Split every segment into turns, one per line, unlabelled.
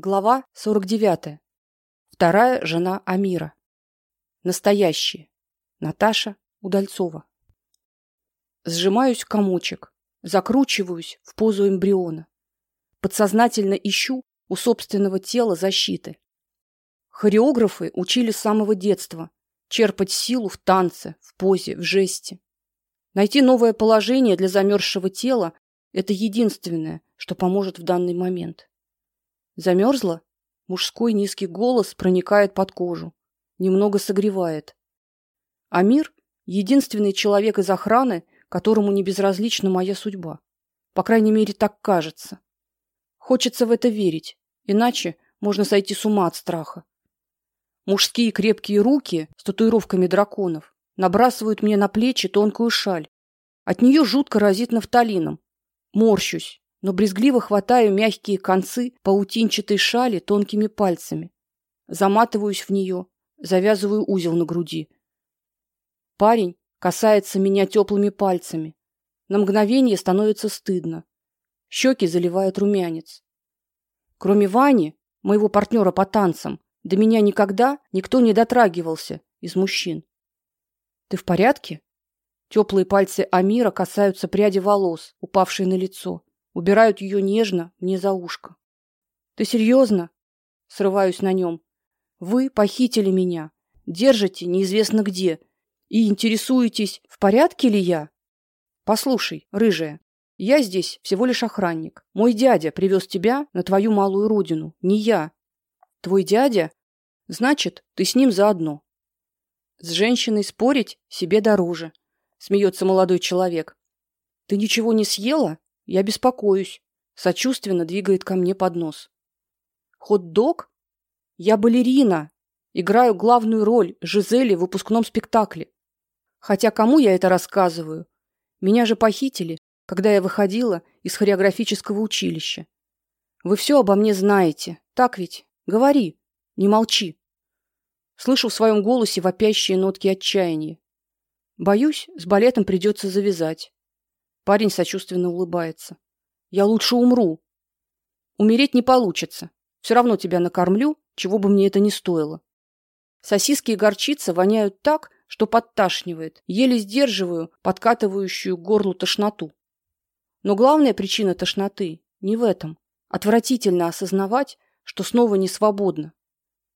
Глава 49. Вторая жена Амира. Настоящая. Наташа Удальцова. Сжимаюсь в комочек, закручиваюсь в позу эмбриона. Подсознательно ищу у собственного тела защиты. Хореографы учили с самого детства черпать силу в танце, в позе, в жесте. Найти новое положение для замерзшего тела это единственное, что поможет в данный момент. Замерзла? Мужской низкий голос проникает под кожу, немного согревает. Амир единственный человек из охраны, которому не безразлична моя судьба. По крайней мере, так кажется. Хочется в это верить, иначе можно сойти с ума от страха. Мужские крепкие руки с татуировками драконов набрасывают мне на плечи тонкую шаль. От нее жутко разит нафталином. Морщусь, но брезгливо хватаю мягкие концы паутинчатой шали тонкими пальцами. Заматываюсь в нее, завязываю узел на груди. Парень касается меня теплыми пальцами. На мгновение становится стыдно. Щеки заливает румянец. Кроме Вани, моего партнера по танцам, до меня никогда никто не дотрагивался из мужчин. Ты в порядке? Теплые пальцы Амира касаются пряди волос, упавшей на лицо убирают ее нежно мне за ушко. Ты серьезно? Срываюсь на нем. Вы похитили меня, держите неизвестно где и интересуетесь, в порядке ли я? Послушай, рыжая, я здесь всего лишь охранник. Мой дядя привез тебя на твою малую родину, не я. Твой дядя? Значит, ты с ним заодно. С женщиной спорить себе дороже, смеется молодой человек. Ты ничего не съела? Я беспокоюсь. Сочувственно двигает ко мне поднос. Хот-дог? Я балерина. Играю главную роль Жизели в выпускном спектакле. Хотя кому я это рассказываю? Меня же похитили, когда я выходила из хореографического училища. Вы все обо мне знаете, так ведь? Говори, не молчи. Слышу в своем голосе вопящие нотки отчаяния. Боюсь, с балетом придется завязать. Парень сочувственно улыбается. Я лучше умру. Умереть не получится. Все равно тебя накормлю, чего бы мне это ни стоило. Сосиски и горчица воняют так, что подташнивает. Еле сдерживаю подкатывающую горлу тошноту. Но главная причина тошноты не в этом. Отвратительно осознавать, что снова не свободна.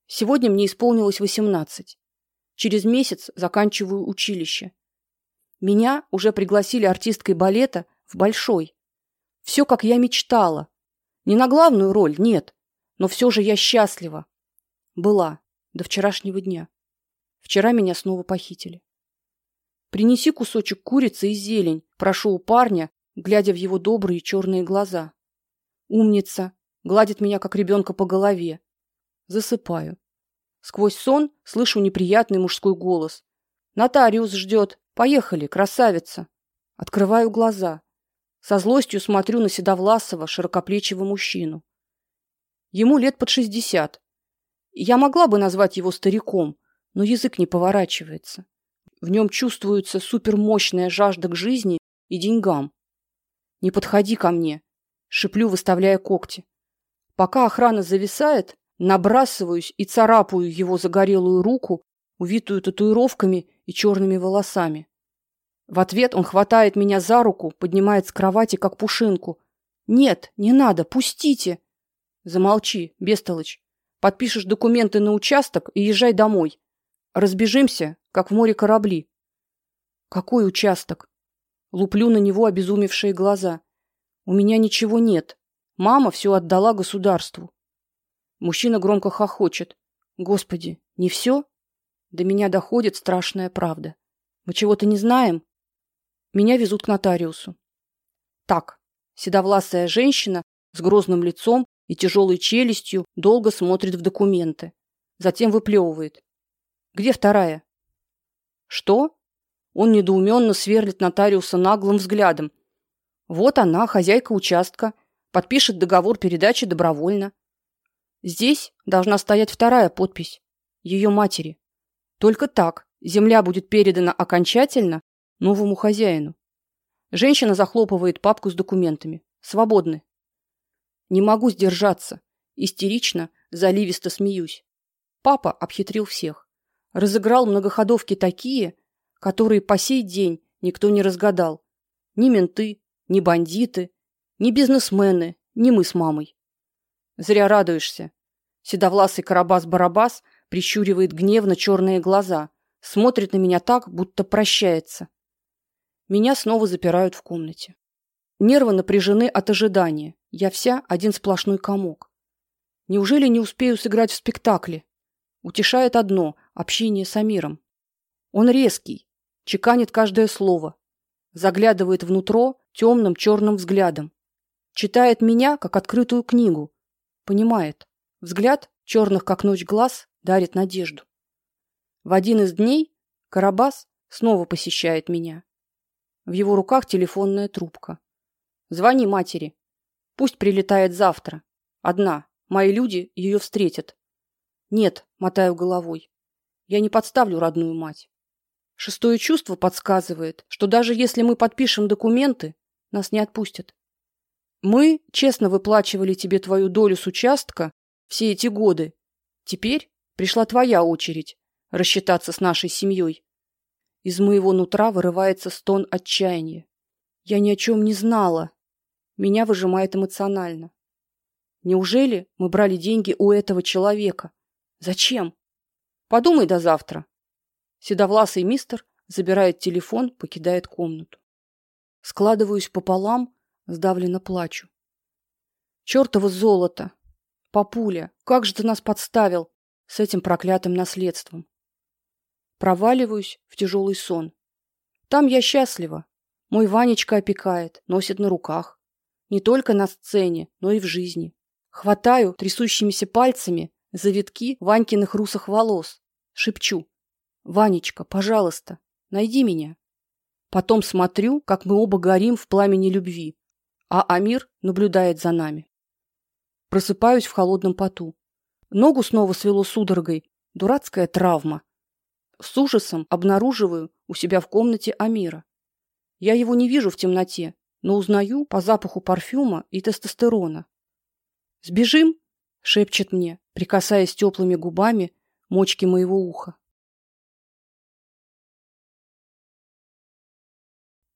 Сегодня мне исполнилось восемнадцать. Через месяц заканчиваю училище. Меня уже пригласили артисткой балета в большой. Все, как я мечтала. Не на главную роль, нет, но все же я счастлива. Была до вчерашнего дня. Вчера меня снова похитили. Принеси кусочек курицы и зелень, прошу у парня, глядя в его добрые черные глаза. Умница, гладит меня как ребенка по голове. Засыпаю. Сквозь сон слышу неприятный мужской голос. Нотариус ждет. Поехали, красавица. Открываю глаза. Со злостью смотрю на седовласого, широкоплечего мужчину. Ему лет под шестьдесят. Я могла бы назвать его стариком, но язык не поворачивается. В нем чувствуется супермощная жажда к жизни и деньгам. Не подходи ко мне, шиплю, выставляя когти. Пока охрана зависает, набрасываюсь и царапаю его загорелую руку, увитую татуировками и черными волосами. В ответ он хватает меня за руку, поднимает с кровати как пушинку. Нет, не надо, пустите. Замолчи, бестолочь. Подпишешь документы на участок и езжай домой. Разбежимся, как в море корабли. Какой участок? Луплю на него обезумевшие глаза. У меня ничего нет. Мама все отдала государству. Мужчина громко хохочет. Господи, не все? До меня доходит страшная правда. Мы чего-то не знаем. Меня везут к нотариусу. Так, седовласая женщина с грозным лицом и тяжелой челюстью долго смотрит в документы, затем выплевывает. Где вторая? Что? Он недоуменно сверлит нотариуса наглым взглядом. Вот она, хозяйка участка, подпишет договор передачи добровольно. Здесь должна стоять вторая подпись ее матери. Только так земля будет передана окончательно новому хозяину. Женщина захлопывает папку с документами. Свободны. Не могу сдержаться. Истерично, заливисто смеюсь. Папа обхитрил всех. Разыграл многоходовки такие, которые по сей день никто не разгадал. Ни менты, ни бандиты, ни бизнесмены, ни мы с мамой. Зря радуешься. Седовласый Карабас-Барабас прищуривает гневно черные глаза, смотрит на меня так, будто прощается. Меня снова запирают в комнате. Нервы напряжены от ожидания. Я вся один сплошной комок. Неужели не успею сыграть в спектакле? Утешает одно общение с Амиром. Он резкий, чеканит каждое слово, заглядывает внутрь темным черным взглядом, читает меня как открытую книгу, понимает. Взгляд черных как ночь глаз дарит надежду. В один из дней Карабас снова посещает меня. В его руках телефонная трубка. Звони матери. Пусть прилетает завтра. Одна. Мои люди ее встретят. Нет, мотаю головой. Я не подставлю родную мать. Шестое чувство подсказывает, что даже если мы подпишем документы, нас не отпустят. Мы честно выплачивали тебе твою долю с участка все эти годы. Теперь пришла твоя очередь рассчитаться с нашей семьей. Из моего нутра вырывается стон отчаяния. Я ни о чем не знала. Меня выжимает эмоционально. Неужели мы брали деньги у этого человека? Зачем? Подумай до завтра. Седовласый мистер забирает телефон, покидает комнату. Складываюсь пополам, сдавленно плачу. Чёртово золото! Папуля, как же ты нас подставил с этим проклятым наследством? Проваливаюсь в тяжелый сон. Там я счастлива. Мой Ванечка опекает, носит на руках. Не только на сцене, но и в жизни. Хватаю трясущимися пальцами завитки Ванькиных русых волос. Шепчу. «Ванечка, пожалуйста, найди меня». Потом смотрю, как мы оба горим в пламени любви, а Амир наблюдает за нами. Просыпаюсь в холодном поту. Ногу снова свело судорогой. Дурацкая травма. С ужасом обнаруживаю у себя в комнате Амира. Я его не вижу в темноте, но узнаю по запаху парфюма и тестостерона. «Сбежим?» — шепчет мне, прикасаясь теплыми губами мочки моего уха.